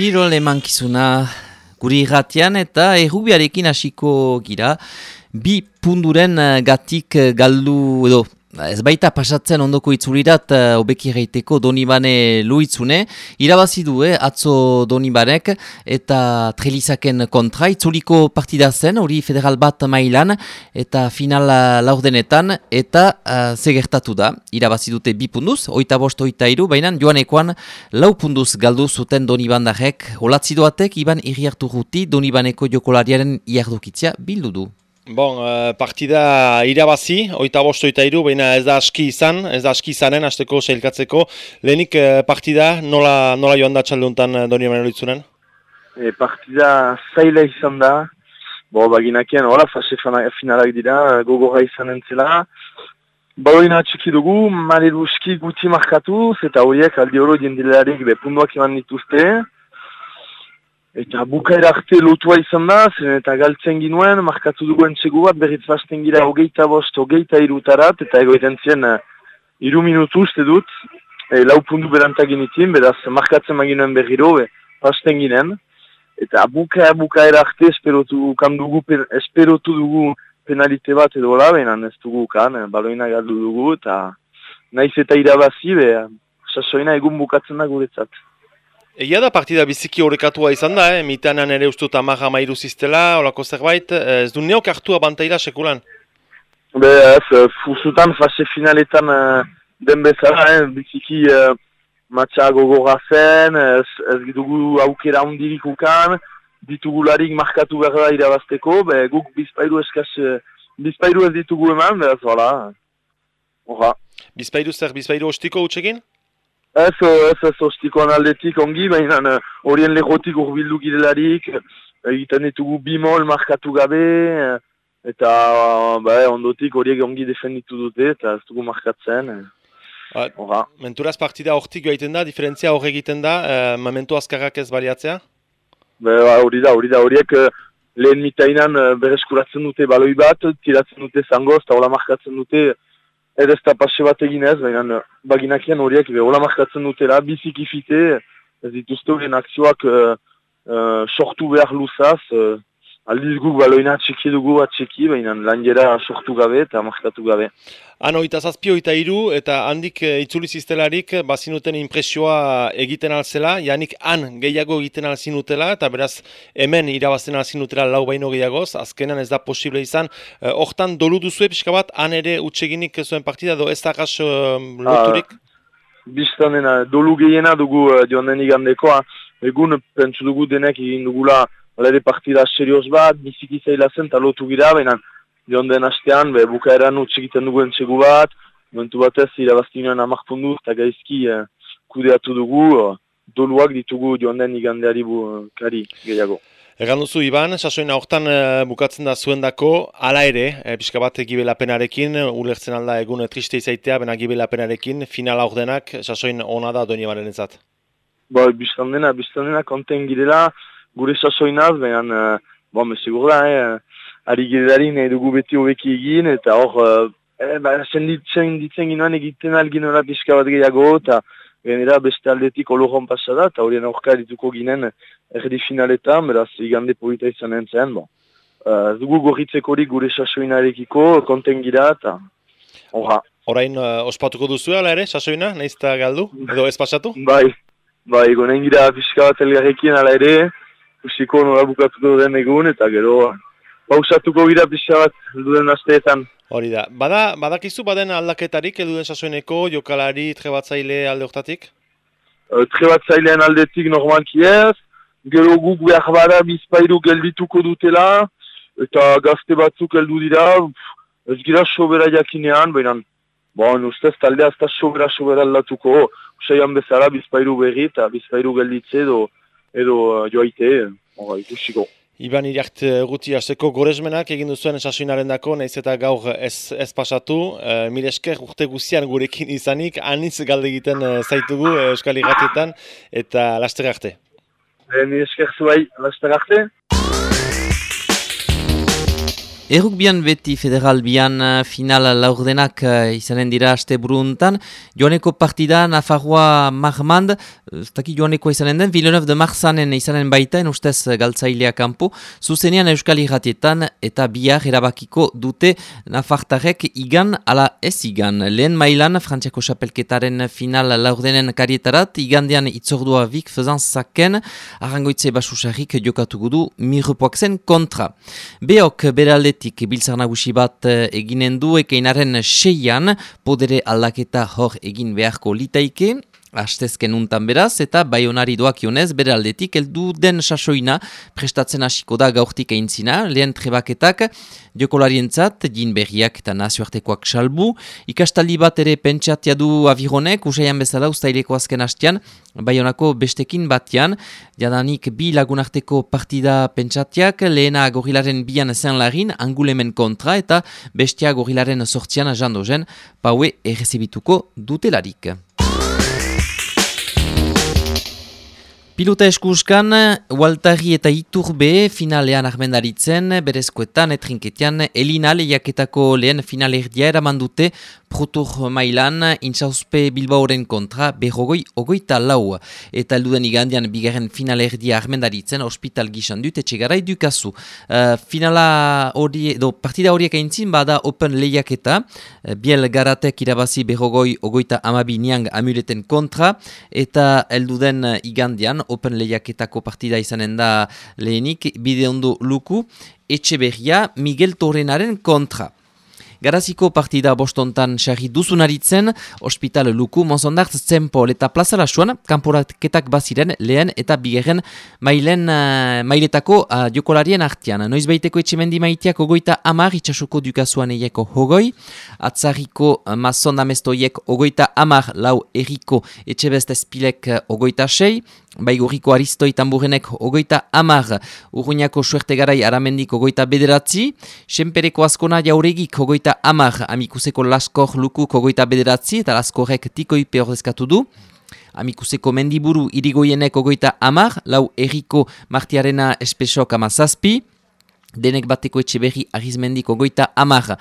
Kirol emankizuna guri irratian eta errubiarekin hasiko gira. Bi punduren eh, gatik eh, galdu edo Ez baita pasatzen ondoko itzulirat uh, obeki reiteko Donibane luitzune. Irabazi du, eh, atzo Donibanek eta Trelizaken kontra. Itzuliko partida zen, hori federal bat mailan eta final laurdenetan eta uh, zegertatu da. Irabazi dute bi punduz, oita bost oita iru, baina joanekoan lau punduz galdu zuten Donibandarek. Olatzi doatek, iban irriartu ruti Donibaneko jokolariaren iardukitzia bildu du. Bon, uh, partida irabazi, oita bost oita iru, baina ez da aski izan, ez da aski izanen, azteko seilkatzeko. Lehenik uh, partida nola, nola joan da txalduntan uh, doni eman E, partida zaila izan da, bo, baginakien, hola, fase finalak dira, gogorra izan entzela. Baloina txiki dugu, mare guti markatu, eta horiek aldi oro diendilearik be punduak iman dituzte. Eta bukaera arte lotua izan da, zen eta galtzen ginuen, markatu duguen txegu bat, berriz fasten gira hogeita bost, hogeita irutarat, eta egoiten ziren uh, iru minutu uste dut, e, lau puntu berantak initin, beraz markatzen maginuen berriro, be, fasten ginen. Eta bukaera bukaera arte esperotu, dugu, esperotu dugu penalite bat edo la, behinan ez dugu kan, eh, baloina galdu dugu, eta naiz eta irabazi, be, sasoina egun bukatzen da guretzat. Egia da partida biziki horrekatua izan da, eh? mitanan ere ustu eta maha mairu ziztela, horako zerbait, eh, ez du neok hartua bantaila sekulan? Be, ez, eh, fusutan fase finaletan uh, den bezala, eh? biziki uh, matxa gogorra zen, ez, ez dugu aukera hundirik ukan, ditugularik markatu behar da irabazteko, be, guk bizpairu eskaz, bizpairu ez ditugu eman, behaz, hola, horra. Bizpairu zer, bizpairu ostiko utxekin? Ez, ez, ez, ostiko aldetik ongi, baina eh, horien lehotik urbildu girelarik, egiten ditugu bimol markatu gabe, eh, eta ba, ondotik horiek ongi defenditu dute, eta ez dugu markatzen. Uh, menturaz partida hortik gaiten da, diferentzia hor egiten da, uh, momentu azkarrak ez baliatzea? Ba, hori da, hori da, horiek lehen mitainan bereskuratzen dute baloi bat, tiratzen dute zangoz, eta hola markatzen dute, ez ez da pase bat egin ez, baina baginakian horiek behola markatzen dutela, biziki fite, ez dituzte horien akzioak uh, uh, sortu behar luzaz, uh, aldiz guk baloina atxeki dugu atxeki, baina lan sortu gabe eta markatu gabe. Ano, eta zazpio eta iru, eta handik e, itzuli ziztelarik, bazinuten impresioa egiten alzela, janik han gehiago egiten alzinutela, eta beraz hemen irabazten alzinutela lau baino gehiagoz, azkenan ez da posible izan. E, hortan, dolu duzu pixka bat, han ere utxeginik zuen partida, do ez da gas uh, loturik? Ah, dolu gehiena dugu uh, joan den igandekoa, egun pentsu dugu denek egin dugula Alere partida serioz bat, biziki zaila zen, eta lotu gira, baina joan den astean, be, bukaeran utxegiten duguen txegu bat, momentu batez irabazkinioan amak pundu, eta gaizki eh, kudeatu dugu, eh, doluak ditugu joan den igandeari bu, eh, kari gehiago. Egan duzu, Iban, sasoina hortan eh, bukatzen da zuen dako, ala ere, e, pixka bat gibelapenarekin, ulertzen alda egun triste izaitea, bena gibelapenarekin, final aurdenak, sasoin ona da doni baren ezat. Ba, biztan dena, biztan dena, konten girela, gure sasoinaz, baina, uh, bon, mesegur da, eh, ari gideari nahi dugu beti hobeki egin, eta hor, uh, eh, ba, senditzen ditzen ginoan egiten algin hori pixka bat gehiago, eta genera beste aldetik olohon pasada, eta horien aurka dituko ginen erdi finaletan, beraz, igande polita izan entzen, bon. Uh, dugu gorritzeko hori gure sasoinarekiko, konten gira, eta horra. Horain, uh, ospatuko duzu ala ere, sasoina, nahiz galdu, edo ez pasatu? Bai, bai, gonen gira pixka bat elgarrekin ala ere, Usiko nola bukatuko den egun eta gero pausatuko gira pixka bat duen asteetan. Hori da. Bada, badakizu baden aldaketarik eduden sasoeneko jokalari trebatzaile alde hortatik? Uh, trebatzailean aldetik normalki ez. Gero guk behar bada bizpairu geldituko dutela. Eta gazte batzuk heldu dira. Ez gira sobera jakinean, baina bon, ustez taldea ez da sobera sobera aldatuko. Usaian bezala bizpairu berri eta bizpairu gelditze edo edo uh, joaite, hori uh, ikusiko. Iban iriart uh, guti hasteko gorezmenak egin duzuen esasunaren dako, nahiz eta gaur ez, ez pasatu. Uh, Mil esker urte guzian gurekin izanik, anitz galde egiten zaitugu Euskal Iratietan, eta laster arte. Mil esker zuai, laster arte. Erruk bian beti federal bian uh, final laurdenak uh, izanen dira aste buruntan. Joaneko partida Nafarroa Marmand, ez dakit joaneko izanen den, Villeneuve de Marzanen izanen baita, ustez galtzailea kanpo, zuzenean Euskal Iratietan eta biar erabakiko dute Nafartarek igan ala ez igan. Lehen mailan Frantziako Chapelketaren final laurdenen karietarat, igandean itzordua vik fezan zaken, arrangoitze basusarrik jokatu gudu mirrepoak zen kontra. Beok beralde aldetik biltzar nagusi bat eh, eginen du ekeinaren seian podere aldaketa hor egin beharko litaike, Astezken untan beraz, eta baionari doak ionez, bere aldetik, eldu den sasoina. Prestatzen hasiko da gaurtik eintzina, lehen trebaketak, jokolarientzat, jin berriak eta nazioartekoak salbu, ikastaldi bat ere pentsatia du avironek, usaian bezala ustaileko azken hastian, baionako bestekin batian, jadanik bi lagunarteko partida pentsatiak, lehena gorilaren bian zen larin, angulemen kontra, eta bestia gorilaren sortzian jandozen, paue errezibituko dutelarik. Pilota eskuskan, Waltari eta Iturbe finalean armendaritzen, berezkoetan, etrinketian, Elina lehiaketako lehen finalerdia eraman dute Protur mailan, intzauzpe Bilbaoren kontra, berrogoi ogoita lau. Eta elduden igandian bigarren finalerdia armendaritzen, hospital gizan dut, etxegarai dukazu. Uh, finala hori, do, partida horiek aintzin, bada open lehiaketa, uh, biel garatek irabazi berrogoi ogoita amabi niang amuleten kontra, eta elduden igandian, Open lehiaketako partida izanen da lehenik, bide ondo luku, etxe berria Miguel Torrenaren kontra. Garaziko partida bostontan xarri duzunaritzen, ospital luku, monzondartz zenpo eta plaza lasuan, kanporaketak baziren lehen eta bigeren mailen, uh, mailetako uh, jokolarien artian. Noiz baiteko etxemendi maiteak ogoita amar itxasuko dukazuan eieko hogoi, atzariko uh, mazon amestoiek ogoita amar lau eriko etxebest espilek uh, ogoita sei, Baigurriko Aristoi tamburenek ogoita amar, Urruñako suerte garai aramendik ogoita bederatzi, Senpereko askona jauregik ogoita amar, Amikuseko laskor lukuk ogoita bederatzi, eta laskorek tikoipe ordezkatu du. Amikuseko mendiburu irigoienek ogoita amar, lau eriko martiarena espesok amazazpi, Denek bateko etxe berri ahizmendiko goita amar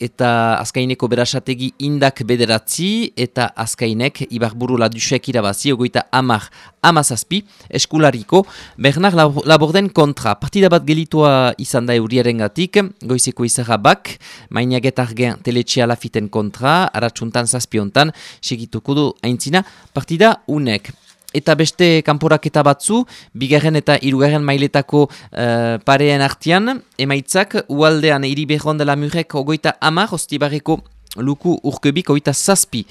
eta azkaineko berasategi indak bederatzi eta azkainek ibarburu ladusek irabazi goita amar amazazpi eskulariko Bernard Laborden kontra. Partida bat gelitua izan da euriaren gatik, goizeko izara bak, mainiaget argen teletxea lafiten kontra, aratsuntan zazpiontan, segituko du aintzina, partida unek eta beste kanporaketa batzu, bigarren eta hirugarren mailetako uh, pareen artian, emaitzak, ualdean iriberron dela murek ogoita amar, ostibareko luku urkebik ogoita zazpi.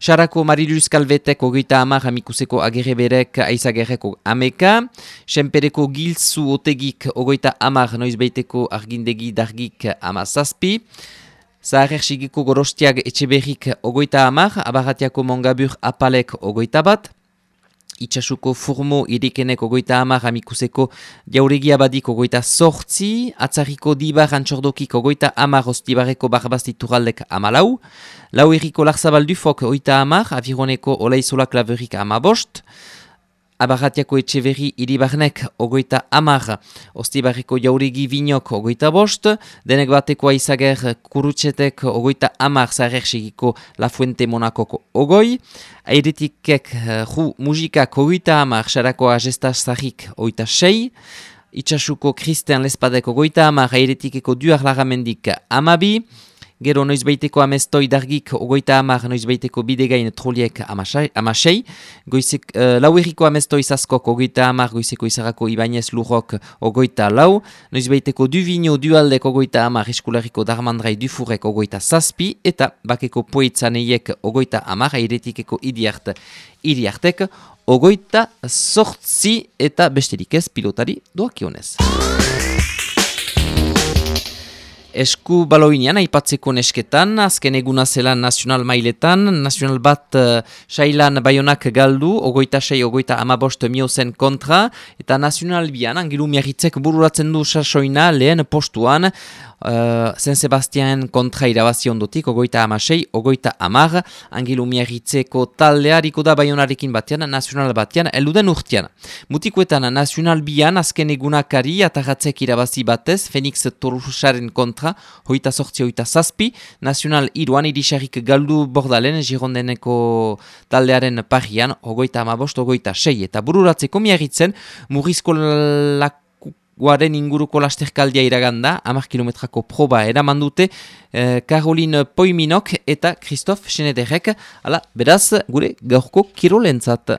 Sarako Mariluz Kalvetek ogoita amar amikuseko agerreberek aizagerreko ameka, senpereko gilzu otegik ogoita amar noizbeiteko argindegi dargik ama zazpi, Zaharrer sigiko gorostiak etxeberrik ogoita amar, abaratiako mongabur apalek ogoita bat, Itxasuko formo irikenek ogoita hamar amikuseko jauregia badik ogoita sortzi, atzariko dibar antxordokik ogoita hamar ostibareko barbazti turaldek amalau, lau eriko larzabaldufok oita hamar, avironeko olaizolak laverik amabost, Abarratiako etxeverri iribarnek ogoita amar, ostibarreko jauregi vinok ogoita bost, denek bateko aizager kurutsetek ogoita amar zarer segiko La Fuente Monakoko ogoi, airetikek ju muzikak ogoita amar xarako agestaz zarik oita sei, itxasuko Christian Lespadek ogoita amar airetikeko duar lagamendik amabi, Gero noizbeiteko amestoi dargik ogoita amar noizbeiteko bidegain troliek amasei. Goizek, uh, lau erriko amestoi zazkok ogoita amar goizeko izarako ibainez lurrok ogoita lau. Noizbeiteko du vino dualdek ogoita amar eskulariko darmandrai dufurek ogoita zazpi. Eta bakeko poetzaneiek ogoita amar airetikeko idiart iriartek ogoita sortzi eta besterik ez pilotari doakionez. Esku baloinean aipatzeko nesketan, azken eguna zela nazional mailetan, nazional bat uh, sailan baionak galdu, ogoita sei, ogoita amabost miozen kontra, eta nazional bian, angilu miagitzek bururatzen du sasoina lehen postuan, uh, Zen Sebastian kontra irabazi ondotik, ogoita amasei, ogoita amar, angilu miagitzeko taldeariko da baionarekin batean, nazional batean, eluden urtean. Mutikoetan, nazional bian, azken egunakari, atagatzek irabazi batez, Fenix Torusaren kontra, hoita sortzi, hoita zazpi, nazional iruan, irisarik galdu bordalen, girondeneko taldearen parian, ogoita amabost, ogoita sei, eta bururatzeko miagitzen, murrizko lak guaren inguruko lasterkaldia iraganda, amak kilometrako proba eraman dute, eh, Caroline Poiminok eta Christophe Schneiderek, ala, beraz, gure gaurko kirolentzat.